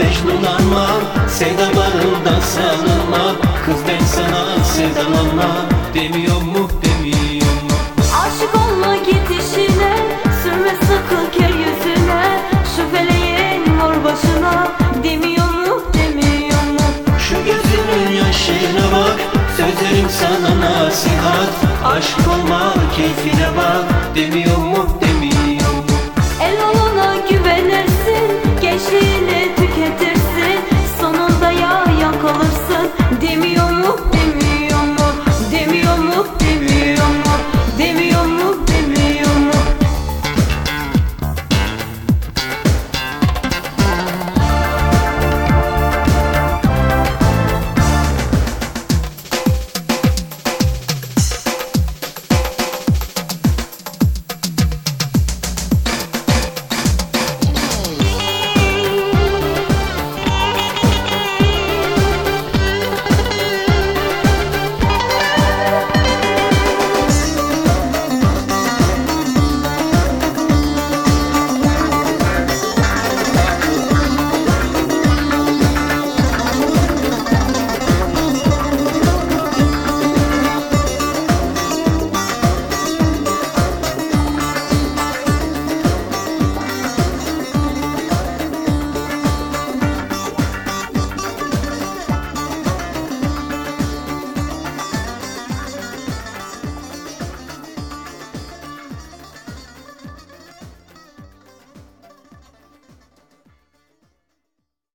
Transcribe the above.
ateş dolanma Sevda barında sarılma. Kız ben sana sevdalanma Demiyor mu demiyor mu? Aşık olma gidişine Sürme sakın kel yüzüne. Şu feleğin vur başına Demiyor mu demiyor mu? Şu gözünün yaşına bak Sözlerim sana nasihat. Aşık olma keyfine bak Demiyor